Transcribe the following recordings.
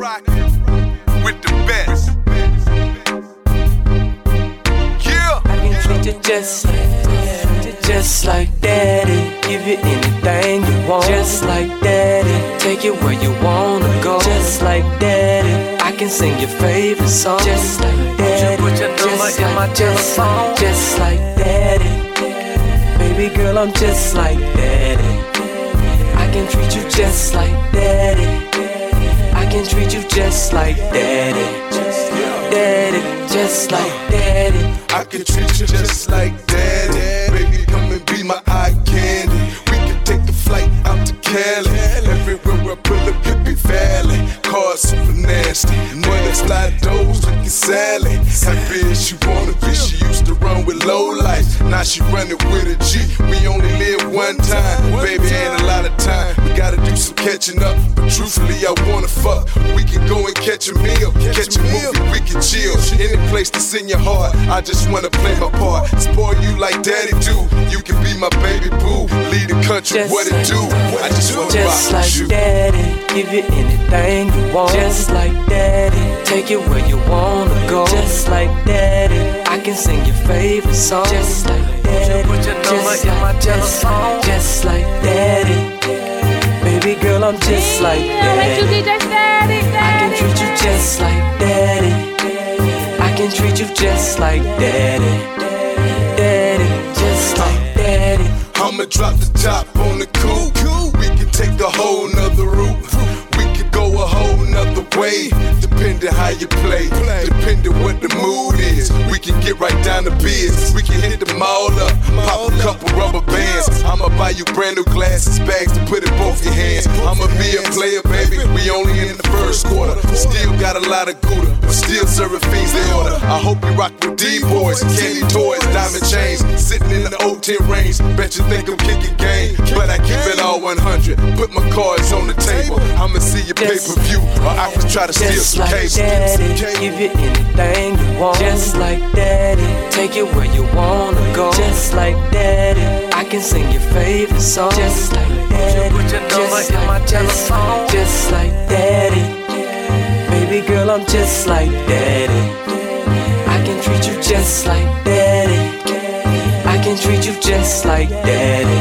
with the best. Yeah. I can treat you just like, just like daddy. Give you anything you want, just like daddy. Take you where you wanna go, just like daddy. I can sing your favorite song, just like daddy. Put your number just in my like, just telephone. like, just like daddy. Baby girl, I'm just like daddy. I can treat you just like daddy. I can treat you just like daddy. Daddy, just like daddy. I can treat you just like daddy. Baby, come and be my eye candy. We can take a flight out to Cali. Everywhere I pull could be valley. Cars super nasty. Money slide doors looking Sally. Happy as she wanna be. She used to run with low life. Now she running with a G. We only live one time. Baby, ain't a catching up. But truthfully, I wanna fuck. We can go and catch a meal. Catch a movie, we can chill. Any place that's in your heart. I just wanna play my part. Spoil you like daddy do. You can be my baby boo. Lead the country, Just what it do. I just wanna Just rock like you. daddy, give you anything you want. Just like daddy, take you where you wanna go. Just like daddy, I can sing your favorite song. Just like daddy, Put your number just in my like, just telephone. like, just like daddy. Baby girl, I'm just like daddy. I can treat you just like daddy. I can treat you just like daddy. Daddy, just like daddy. I'ma drop the top on the coupe. We can take a whole nother route. We could go a whole nother way. Depending how you play. Depending what the mood is. We can get right down to biz. We can hit the mall up. Pop a couple rubber bands. I'ma buy you brand new glasses, bags to put in both your hands. I'ma be a player, baby. Lot of Gouda, but still serving fiends they order. I hope you rock with D-boys, candy toys, diamond chains. Sitting in the old 10 range. Bet you think I'm kicking game, but I keep it all 100. Put my cards on the table. I'ma see your pay per view, or I can try to steal Just some like cable. daddy, give you anything you want. Just like daddy, take it where you wanna go. Just like daddy, I can sing your favorite song. Just like daddy, Put your number just in my like, just like, just like daddy. Girl, I'm just like daddy. I can treat you just like daddy. I can treat you just like daddy.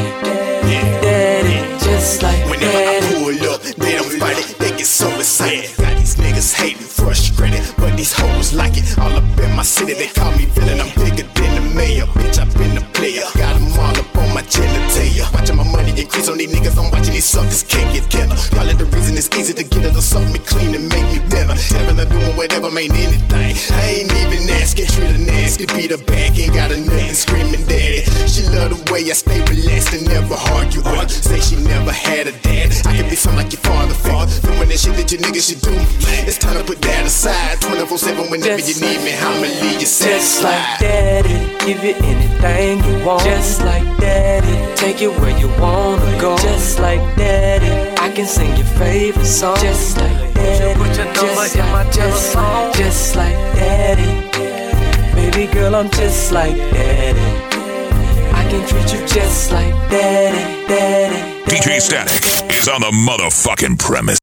Daddy, just like Whenever I pull up, they don't fight it, they get so excited. Got these niggas hating, frustrated, but these hoes like it. All up in my city, they call me villain. I'm bigger than the mayor, bitch. I've been a player. Got them all up on my genitalia. Watching my money increase on these niggas, I'm watching these suckers can't get killer. Y'all the reason it's easy to get suck me clean and make me better. Having to doing whatever, mean anything. I ain't even asking, treat her nasty, beat her back, ain't got a nothing screaming daddy. She love the way I stay relaxed and never argue her. Say she never had a dad. I can be something like your father, father. Doing that shit that your niggas should do. It's time to put that aside. 24 7 whenever you Just need me, I'ma leave you Just like daddy, give you anything you want. Just like daddy, take you where you wanna go. Just like daddy, I can sing your favorite song. Just like daddy, Put your number just in my just telephone. like, just like daddy. Baby girl, I'm just like daddy. I can treat you just like daddy, daddy. DJ Static is on the motherfucking premise.